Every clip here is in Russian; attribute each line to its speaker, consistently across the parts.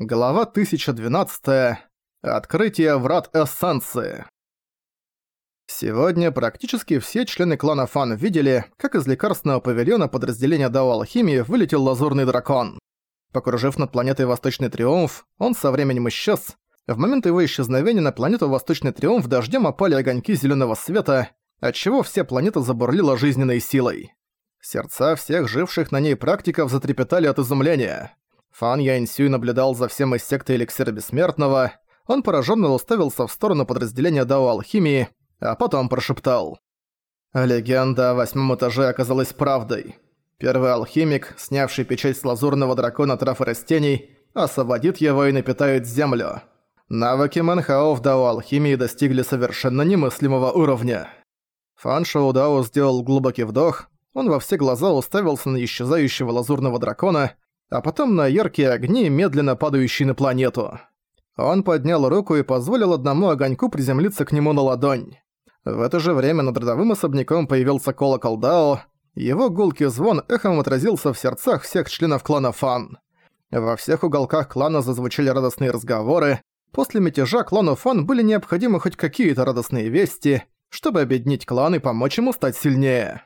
Speaker 1: Глава 1012. Открытие врат эссенции. Сегодня практически все члены клана Фан видели, как из лекарственного павильона подразделения Дао Алхимии вылетел лазурный дракон. Покружив над планетой Восточный Триумф, он со временем исчез. В момент его исчезновения на планету Восточный Триумф дождем опали огоньки зеленого света, отчего вся планета забурлила жизненной силой. Сердца всех живших на ней практиков затрепетали от изумления. Фан Яньсюй наблюдал за всем из секты Эликсира Бессмертного. Он пораженно уставился в сторону подразделения Дао Алхимии, а потом прошептал. Легенда о восьмом этаже оказалась правдой. Первый алхимик, снявший печать с лазурного дракона трав и растений, освободит его и напитает землю. Навыки Манхао в Дао Алхимии достигли совершенно немыслимого уровня. Фан Шоу Дао сделал глубокий вдох, он во все глаза уставился на исчезающего лазурного дракона, а потом на яркие огни, медленно падающие на планету. Он поднял руку и позволил одному огоньку приземлиться к нему на ладонь. В это же время над родовым особняком появился колокол Дао, его гулкий звон эхом отразился в сердцах всех членов клана Фан. Во всех уголках клана зазвучали радостные разговоры, после мятежа клану Фан были необходимы хоть какие-то радостные вести, чтобы объединить клан и помочь ему стать сильнее.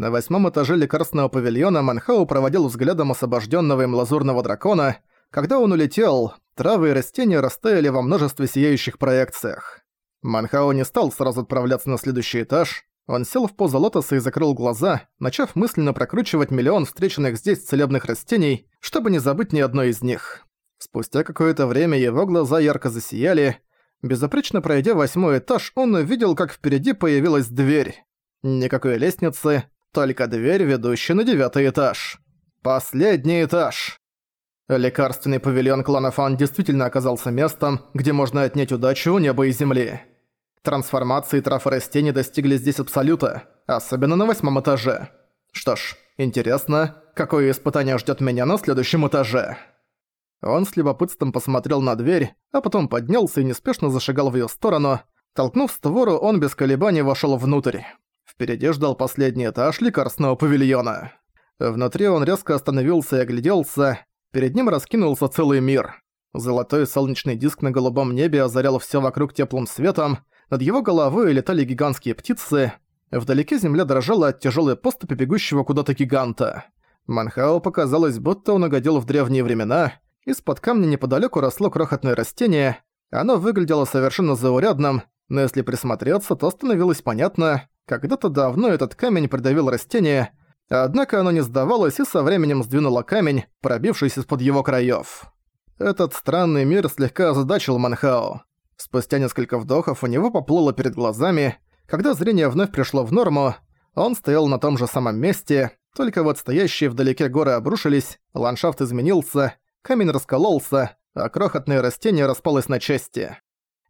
Speaker 1: На восьмом этаже лекарственного павильона Манхау проводил взглядом освобожденного им лазурного дракона. Когда он улетел, травы и растения растаяли во множестве сияющих проекциях. Манхау не стал сразу отправляться на следующий этаж. Он сел в позу лотоса и закрыл глаза, начав мысленно прокручивать миллион встреченных здесь целебных растений, чтобы не забыть ни одной из них. Спустя какое-то время его глаза ярко засияли. Безопречно пройдя восьмой этаж, он увидел, как впереди появилась дверь. Никакой лестницы, только дверь, ведущая на девятый этаж. Последний этаж. Лекарственный павильон клана Фан действительно оказался местом, где можно отнять удачу у неба и земли. Трансформации трав и растений достигли здесь абсолюта, особенно на восьмом этаже. Что ж, интересно, какое испытание ждет меня на следующем этаже. Он с любопытством посмотрел на дверь, а потом поднялся и неспешно зашагал в ее сторону. Толкнув створу, он без колебаний вошел внутрь. Впереди ждал последний этаж лекарственного павильона. Внутри он резко остановился и огляделся. Перед ним раскинулся целый мир. Золотой солнечный диск на голубом небе озарял все вокруг теплым светом. Над его головой летали гигантские птицы. Вдалеке земля дрожала от тяжелой поступи бегущего куда-то гиганта. Манхао показалось, будто он угодил в древние времена. Из-под камня неподалеку росло крохотное растение. Оно выглядело совершенно заурядным, но если присмотреться, то становилось понятно, когда-то давно этот камень придавил растение, однако оно не сдавалось и со временем сдвинуло камень, пробившись из-под его краев. Этот странный мир слегка озадачил Манхао. Спустя несколько вдохов у него поплыло перед глазами. Когда зрение вновь пришло в норму, он стоял на том же самом месте, только вот стоящие вдалеке горы обрушились, ландшафт изменился, камень раскололся, а крохотное растение распалось на части.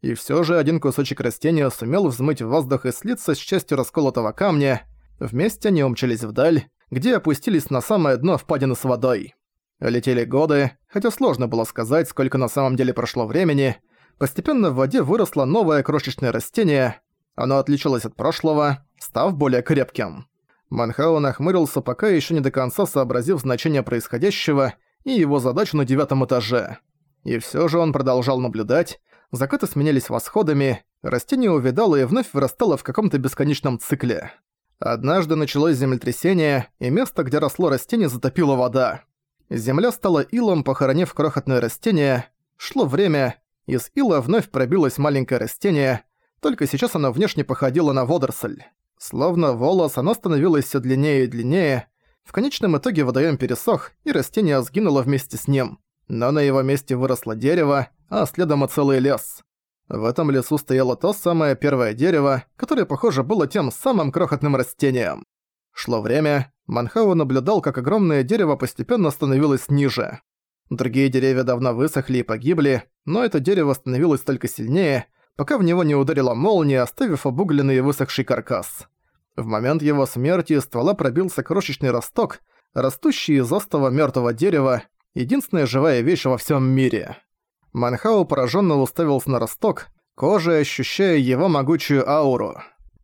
Speaker 1: И все же один кусочек растения сумел взмыть в воздух и слиться с частью расколотого камня. Вместе они умчались вдаль, где опустились на самое дно впадины с водой. Летели годы, хотя сложно было сказать, сколько на самом деле прошло времени. Постепенно в воде выросло новое крошечное растение. Оно отличалось от прошлого, став более крепким. Манхао нахмурился, пока еще не до конца сообразив значение происходящего и его задачу на девятом этаже. И все же он продолжал наблюдать, закаты сменялись восходами, растение увядало и вновь вырастало в каком-то бесконечном цикле. Однажды началось землетрясение, и место, где росло растение, затопило вода. Земля стала илом, похоронив крохотное растение. Шло время, из ила вновь пробилось маленькое растение, только сейчас оно внешне походило на водоросль. Словно волос, оно становилось все длиннее и длиннее. В конечном итоге водоем пересох, и растение сгинуло вместе с ним. Но на его месте выросло дерево, а следом и целый лес. В этом лесу стояло то самое первое дерево, которое, похоже, было тем самым крохотным растением. Шло время, Манхау наблюдал, как огромное дерево постепенно становилось ниже. Другие деревья давно высохли и погибли, но это дерево становилось только сильнее, пока в него не ударила молния, оставив обугленный и высохший каркас. В момент его смерти из ствола пробился крошечный росток, растущий из остова мертвого дерева, единственная живая вещь во всем мире. Манхау пораженно уставился на росток, кожей ощущая его могучую ауру.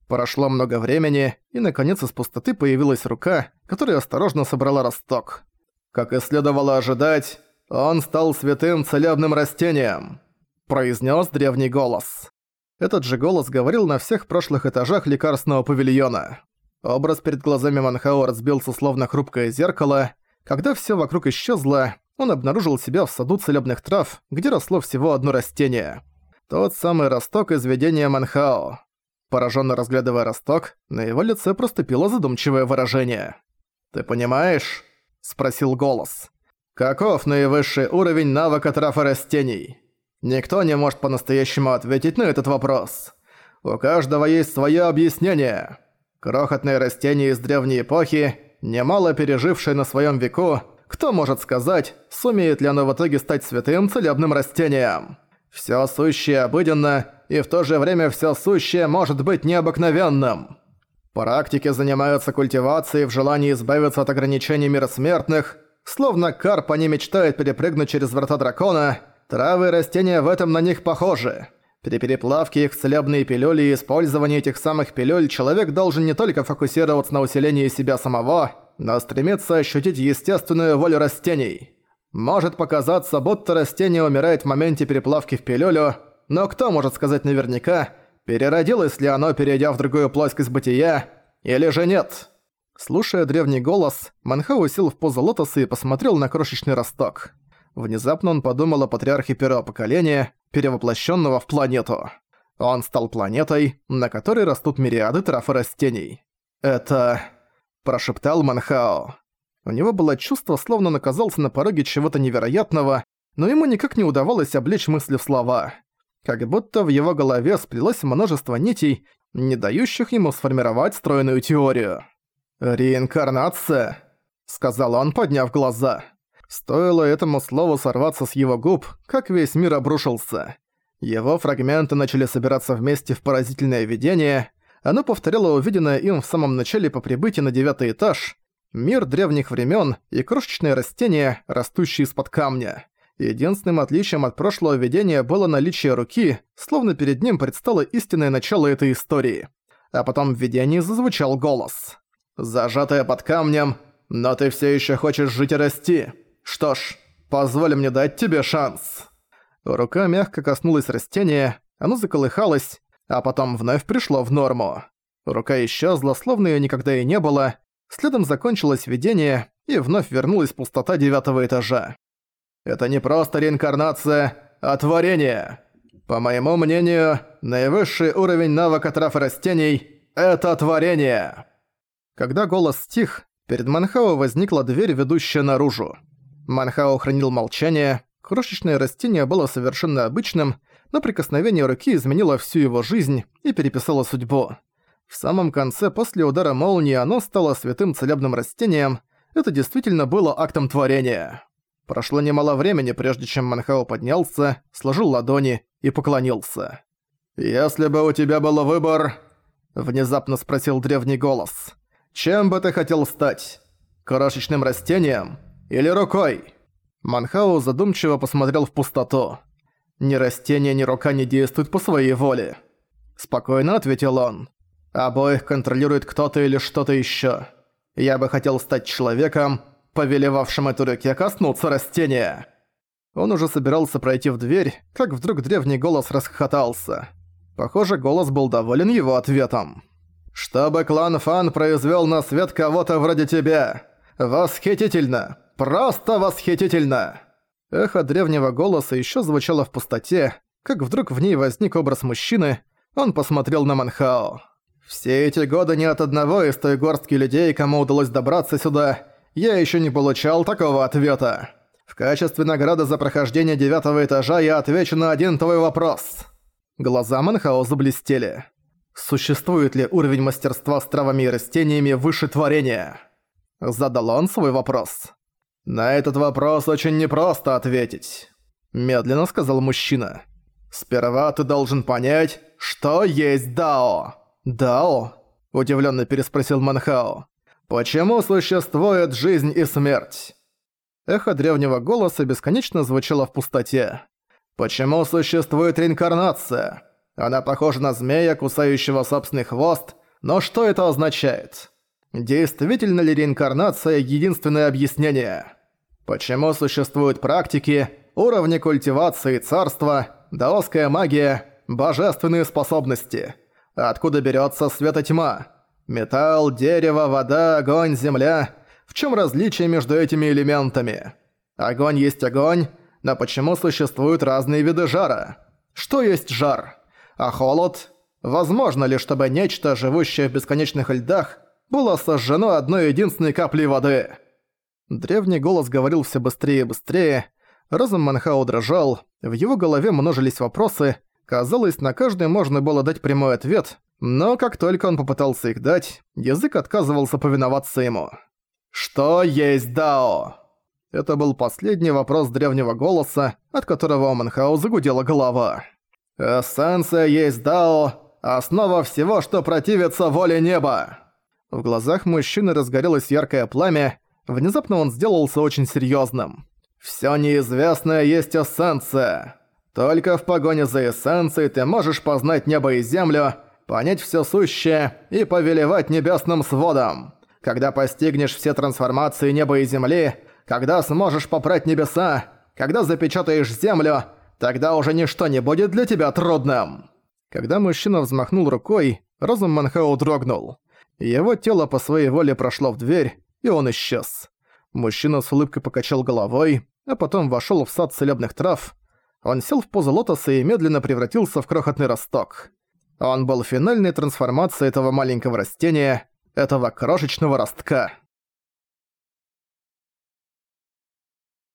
Speaker 1: Прошло много времени, и наконец из пустоты появилась рука, которая осторожно собрала росток. Как и следовало ожидать, он стал святым целебным растением», – произнес древний голос. Этот же голос говорил на всех прошлых этажах лекарственного павильона. Образ перед глазами Манхао разбился словно хрупкое зеркало. Когда все вокруг исчезло, он обнаружил себя в саду целебных трав, где росло всего одно растение. Тот самый росток из видения Манхао. Пораженно разглядывая росток, на его лице проступило задумчивое выражение. «Ты понимаешь?» – спросил голос. «Каков наивысший уровень навыка трав и растений?» Никто не может по-настоящему ответить на этот вопрос. У каждого есть свое объяснение. Крохотное растение из древней эпохи, немало пережившее на своем веку, кто может сказать, сумеет ли оно в итоге стать святым целебным растением? Всё сущее обыденно, и в то же время всё сущее может быть необыкновенным. Практики занимаются культивацией в желании избавиться от ограничений мира смертных, словно карп они мечтают перепрыгнуть через врата дракона – Травы и растения в этом на них похожи. При переплавке их целебные пилюли и использовании этих самых пилюль человек должен не только фокусироваться на усилении себя самого, но стремиться ощутить естественную волю растений. Может показаться, будто растение умирает в моменте переплавки в пилюлю, но кто может сказать наверняка, переродилось ли оно, перейдя в другую плоскость бытия, или же нет? Слушая древний голос, Манхау сел в позу лотоса и посмотрел на крошечный росток. Внезапно он подумал о патриархе первого поколения, перевоплощенного в планету. Он стал планетой, на которой растут мириады трав и растений. «Это...» – прошептал Манхао. У него было чувство, словно он оказался на пороге чего-то невероятного, но ему никак не удавалось облечь мысли в слова. Как будто в его голове сплелось множество нитей, не дающих ему сформировать стройную теорию. «Реинкарнация», — сказал он, подняв глаза. Стоило этому слову сорваться с его губ, как весь мир обрушился. Его фрагменты начали собираться вместе в поразительное видение. Оно повторяло увиденное им в самом начале по прибытии на девятый этаж. Мир древних времен и крошечные растения, растущие из-под камня. Единственным отличием от прошлого видения было наличие руки, словно перед ним предстало истинное начало этой истории. А потом в видении зазвучал голос. «Зажатая под камнем, но ты все еще хочешь жить и расти. Что ж, позволь мне дать тебе шанс». Рука мягко коснулась растения, оно заколыхалось, а потом вновь пришло в норму. Рука исчезла, словно её никогда и не было, следом закончилось видение, и вновь вернулась пустота девятого этажа. Это не просто реинкарнация, а творение. По моему мнению, наивысший уровень навыка трав растений – это творение. Когда голос стих, перед Манхао возникла дверь, ведущая наружу. Манхао хранил молчание, крошечное растение было совершенно обычным, но прикосновение руки изменило всю его жизнь и переписало судьбу. В самом конце, после удара молнии, оно стало святым целебным растением. Это действительно было актом творения. Прошло немало времени, прежде чем Манхао поднялся, сложил ладони и поклонился. «Если бы у тебя был выбор...» — внезапно спросил древний голос. «Чем бы ты хотел стать? Крошечным растением или рукой?» Манхау задумчиво посмотрел в пустоту. «Ни растение, ни рука не действуют по своей воле». Спокойно ответил он. «Обоих контролирует кто-то или что-то ещё. Я бы хотел стать человеком, повелевавшим этой руке коснуться растения». Он уже собирался пройти в дверь, как вдруг древний голос расхохотался. Похоже, голос был доволен его ответом. «Чтобы клан Фан произвел на свет кого-то вроде тебя. Восхитительно! Просто восхитительно!» Эхо древнего голоса еще звучало в пустоте, как вдруг в ней возник образ мужчины, он посмотрел на Манхао. «Все эти годы ни от одного из той горстки людей, кому удалось добраться сюда, я еще не получал такого ответа. В качестве награды за прохождение девятого этажа я отвечу на один твой вопрос». Глаза Манхао заблестели. «Существует ли уровень мастерства с травами и растениями выше творения?» Задал он свой вопрос. «На этот вопрос очень непросто ответить», – медленно сказал мужчина. «Сперва ты должен понять, что есть Дао». «Дао?» – удивленно переспросил Манхао. «Почему существует жизнь и смерть?» Эхо древнего голоса бесконечно звучало в пустоте. «Почему существует реинкарнация? Она похожа на змея, кусающего собственный хвост, но что это означает? Действительно ли реинкарнация – единственное объяснение?» Почему существуют практики, уровни культивации царства, даосская магия, божественные способности? Откуда берется свет и тьма? Металл, дерево, вода, огонь, земля. В чем различие между этими элементами? Огонь есть огонь, но почему существуют разные виды жара? Что есть жар? А холод? Возможно ли, чтобы нечто, живущее в бесконечных льдах, было сожжено одной единственной каплей воды? Древний голос говорил все быстрее и быстрее. Разум Манхао дрожал, в его голове множились вопросы. Казалось, на каждый можно было дать прямой ответ, но как только он попытался их дать, язык отказывался повиноваться ему. «Что есть Дао?» Это был последний вопрос древнего голоса, от которого у Манхау загудела голова. «Эссенция есть Дао, основа всего, что противится воле неба!» В глазах мужчины разгорелось яркое пламя, Внезапно он сделался очень серьёзным. «Всё неизвестное есть эссенция. Только в погоне за эссенцией ты можешь познать небо и землю, понять всё сущее и повелевать небесным сводом. Когда постигнешь все трансформации неба и земли, когда сможешь попрать небеса, когда запечатаешь землю, тогда уже ничто не будет для тебя трудным». Когда мужчина взмахнул рукой, разум Манхао дрогнул. Его тело по своей воле прошло в дверь, и он исчез. Мужчина с улыбкой покачал головой, а потом вошёл в сад целебных трав. Он сел в позу лотоса и медленно превратился в крохотный росток. Он был финальной трансформацией этого маленького растения, этого крошечного ростка.